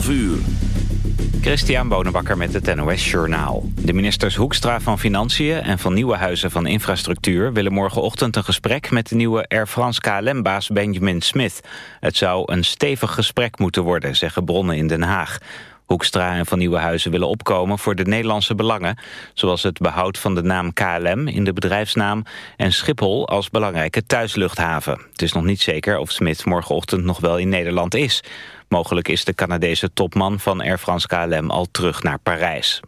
11 uur. Christian Bonenbakker met het NOS Journaal. De ministers Hoekstra van Financiën en van Nieuwenhuizen van Infrastructuur... willen morgenochtend een gesprek met de nieuwe Air France KLM-baas Benjamin Smith. Het zou een stevig gesprek moeten worden, zeggen bronnen in Den Haag. Hoekstra en Van Nieuwenhuizen willen opkomen voor de Nederlandse belangen... zoals het behoud van de naam KLM in de bedrijfsnaam... en Schiphol als belangrijke thuisluchthaven. Het is nog niet zeker of Smit morgenochtend nog wel in Nederland is. Mogelijk is de Canadese topman van Air France KLM al terug naar Parijs.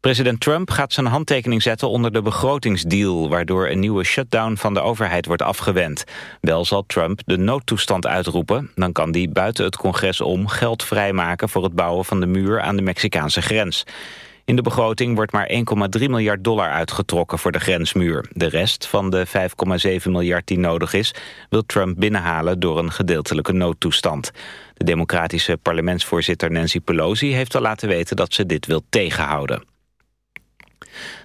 President Trump gaat zijn handtekening zetten onder de begrotingsdeal... waardoor een nieuwe shutdown van de overheid wordt afgewend. Wel zal Trump de noodtoestand uitroepen. Dan kan die buiten het congres om geld vrijmaken... voor het bouwen van de muur aan de Mexicaanse grens. In de begroting wordt maar 1,3 miljard dollar uitgetrokken voor de grensmuur. De rest van de 5,7 miljard die nodig is... wil Trump binnenhalen door een gedeeltelijke noodtoestand. De democratische parlementsvoorzitter Nancy Pelosi heeft al laten weten... dat ze dit wil tegenhouden.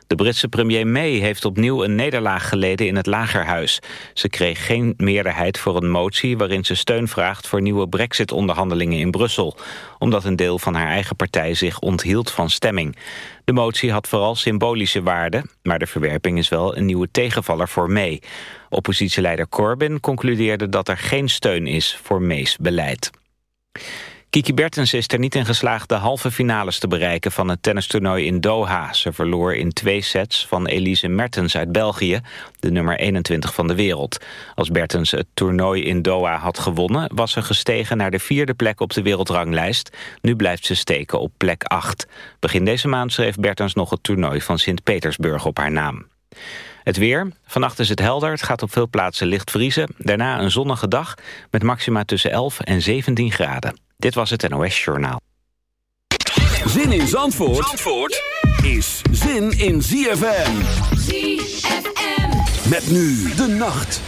De Britse premier May heeft opnieuw een nederlaag geleden in het Lagerhuis. Ze kreeg geen meerderheid voor een motie waarin ze steun vraagt voor nieuwe brexit-onderhandelingen in Brussel. Omdat een deel van haar eigen partij zich onthield van stemming. De motie had vooral symbolische waarde, maar de verwerping is wel een nieuwe tegenvaller voor May. Oppositieleider Corbyn concludeerde dat er geen steun is voor May's beleid. Kiki Bertens is er niet in geslaagd de halve finales te bereiken van het tennistoernooi in Doha. Ze verloor in twee sets van Elise Mertens uit België, de nummer 21 van de wereld. Als Bertens het toernooi in Doha had gewonnen, was ze gestegen naar de vierde plek op de wereldranglijst. Nu blijft ze steken op plek 8. Begin deze maand schreef Bertens nog het toernooi van Sint-Petersburg op haar naam. Het weer. Vannacht is het helder. Het gaat op veel plaatsen licht vriezen. Daarna een zonnige dag met maxima tussen 11 en 17 graden. Dit was het NOS Journaal. Zin in Zandvoort, Zandvoort is zin in ZFM. ZFM. Met nu de nacht.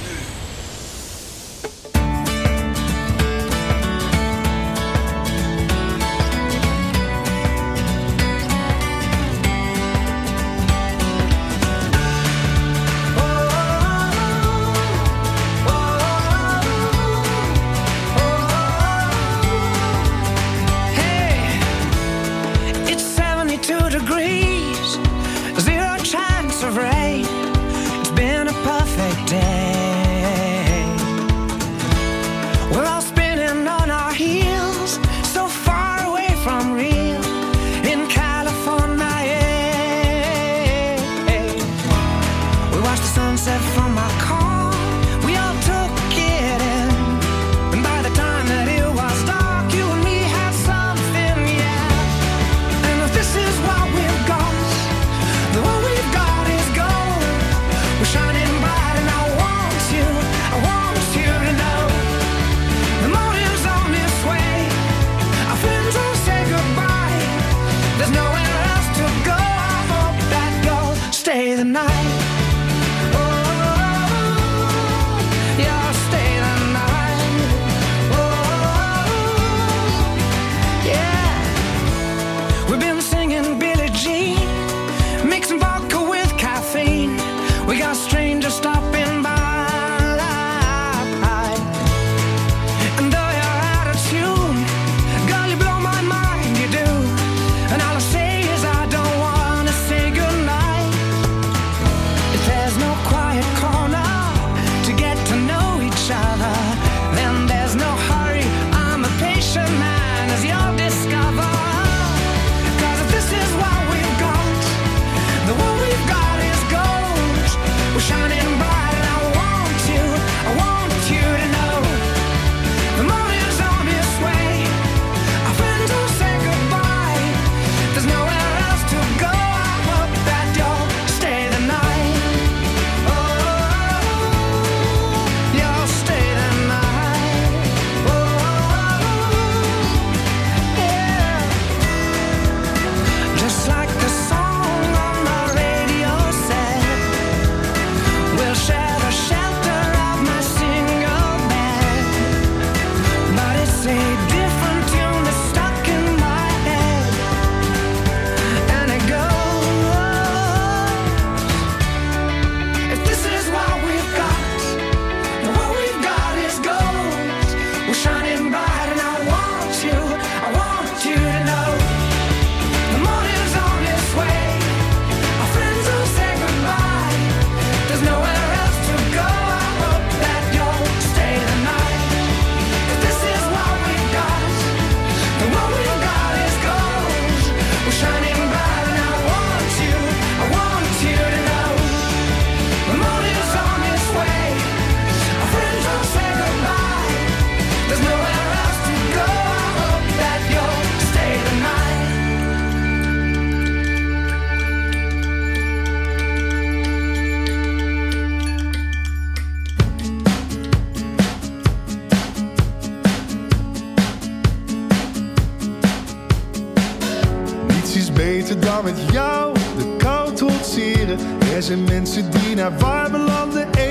Dan met jou de kou trotseren. Er zijn mensen die naar warme landen emigreren.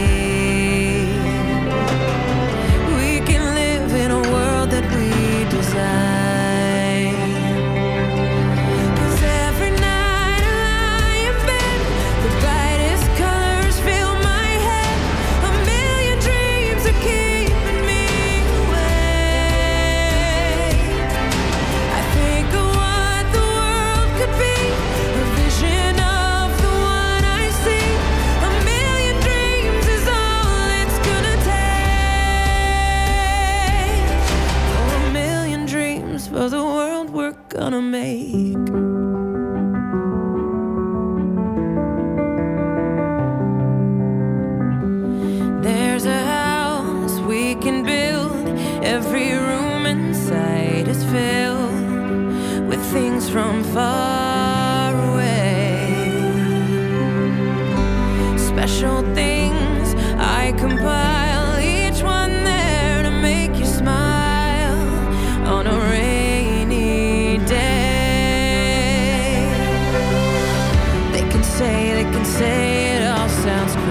special things I compile, each one there to make you smile on a rainy day. They can say, they can say it all sounds crazy.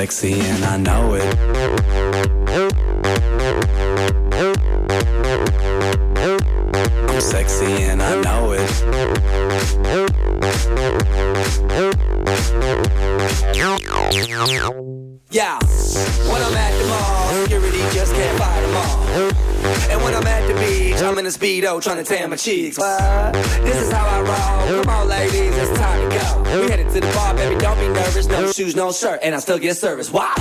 Sexy and I know it. Speedo trying to tan my cheeks. What? This is how I roll. Come on, ladies, it's time to go. We headed to the bar, baby, don't be nervous. No shoes, no shirt, and I still get service. Watch.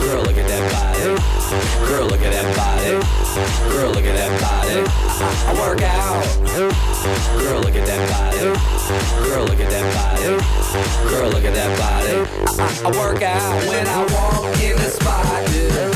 Girl, look at that body. Girl, look at that body. Girl, look at that body. I, I work out. Girl, look at that body. Girl, look at that body. Girl, look at that body. I, I, I work out when I walk in the spot. This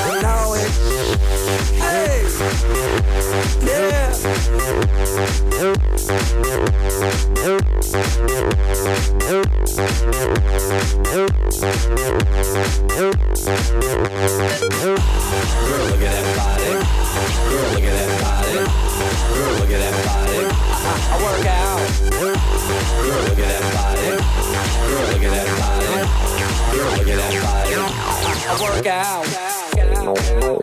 I know it. Girl, look at that body. Girl, look at that body. Girl, look at that body. I, work out. Girl, look at that body. Girl, look at that body. Girl, look at that body. I work out. Thank you.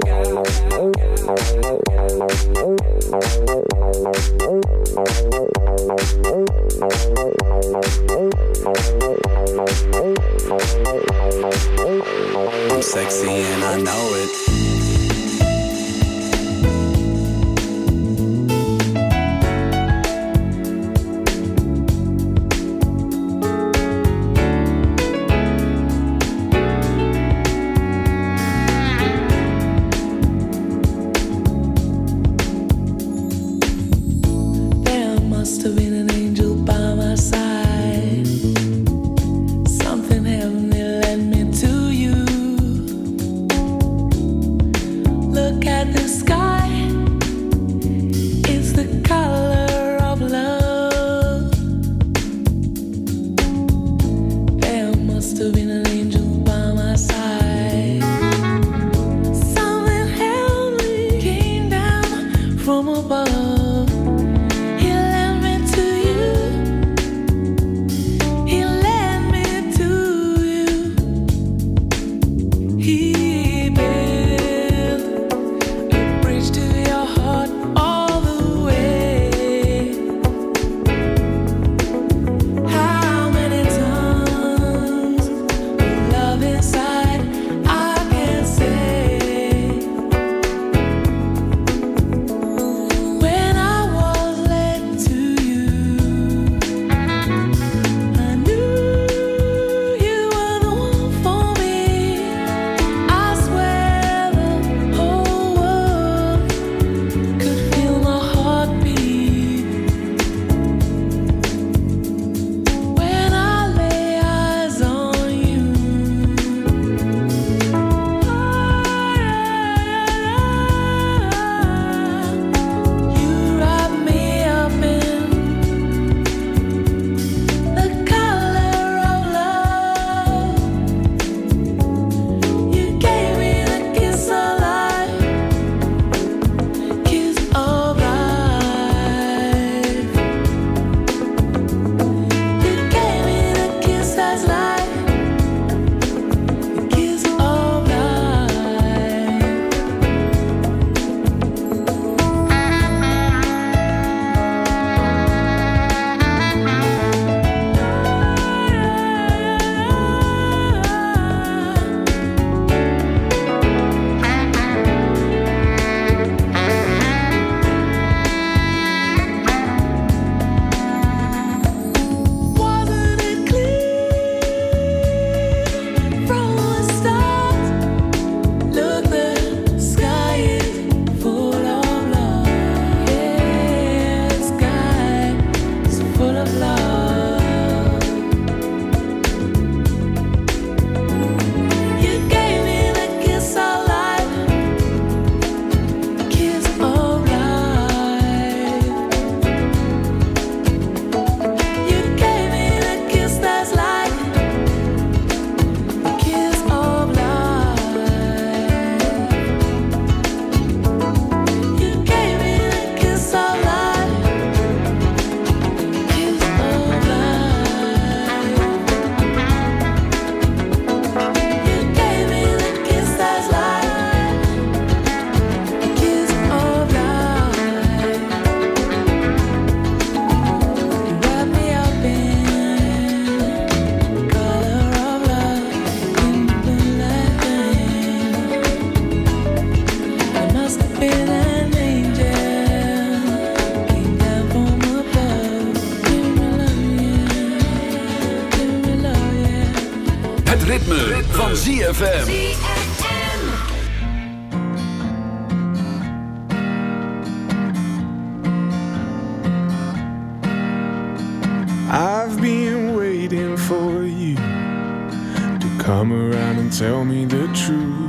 I've been waiting for you to come around and tell me the truth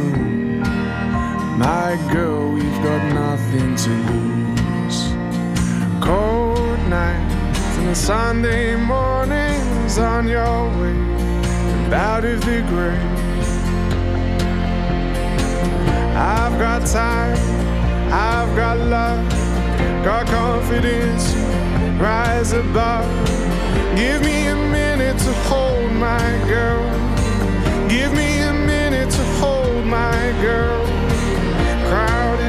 My girl, we've got nothing to lose. Cold nights and Sunday mornings on your way out of the grave. I've got time, I've got love, got confidence, rise above. Give me a minute to hold my girl. Give me a minute to hold my girl.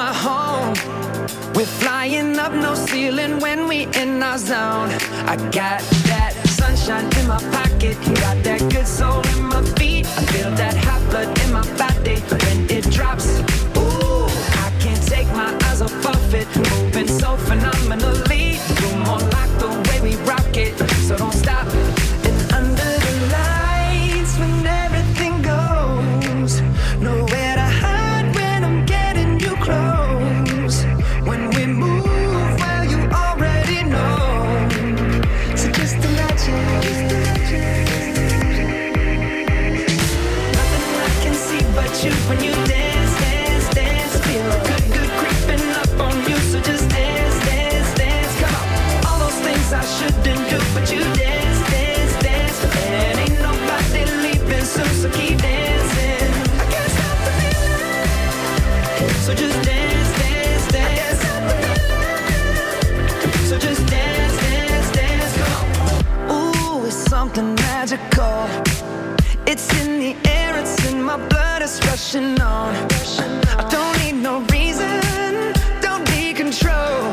my home. We're flying up no ceiling when we in our zone. I got that sunshine in my pocket, got that I don't need no reason, don't be control.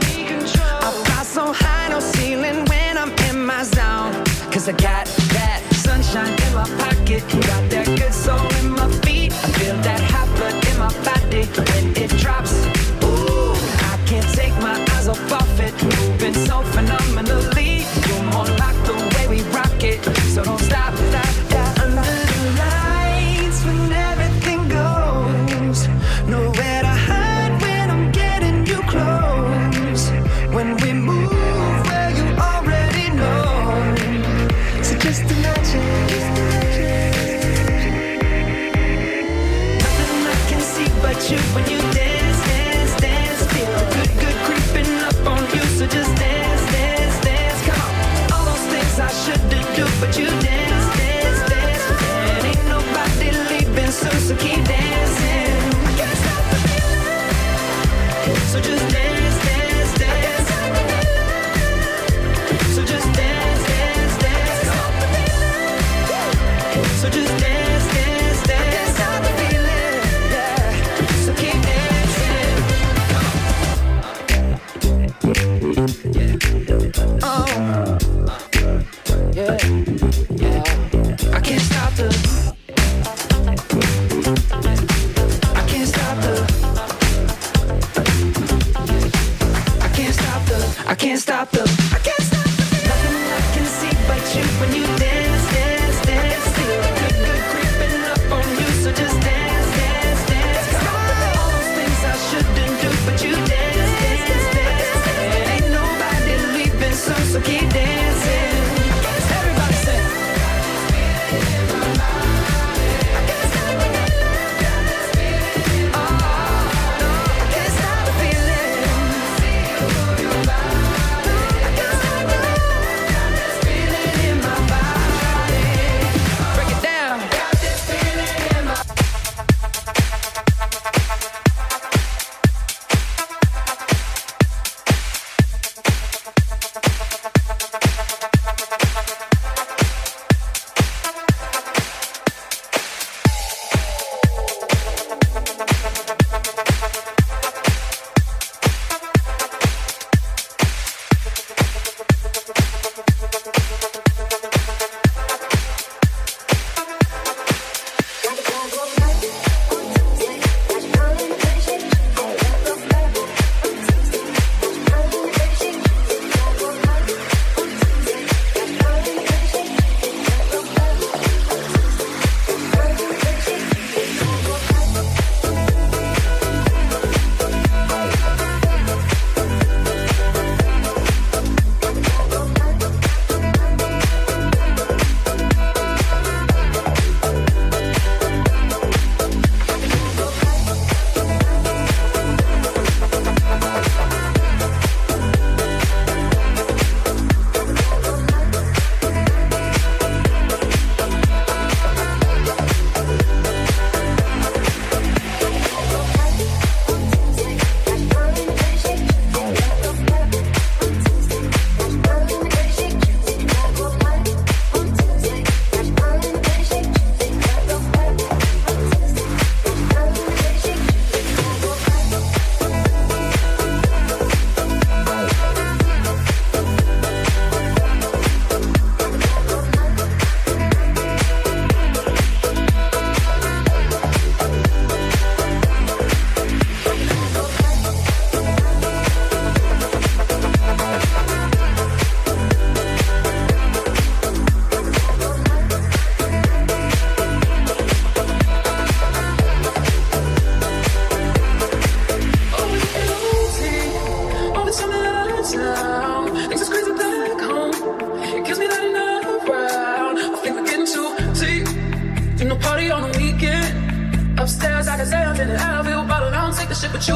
I fly so high, no ceiling when I'm in my I got that sunshine in my pocket. Got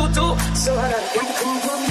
do. So I gotta come, come, come.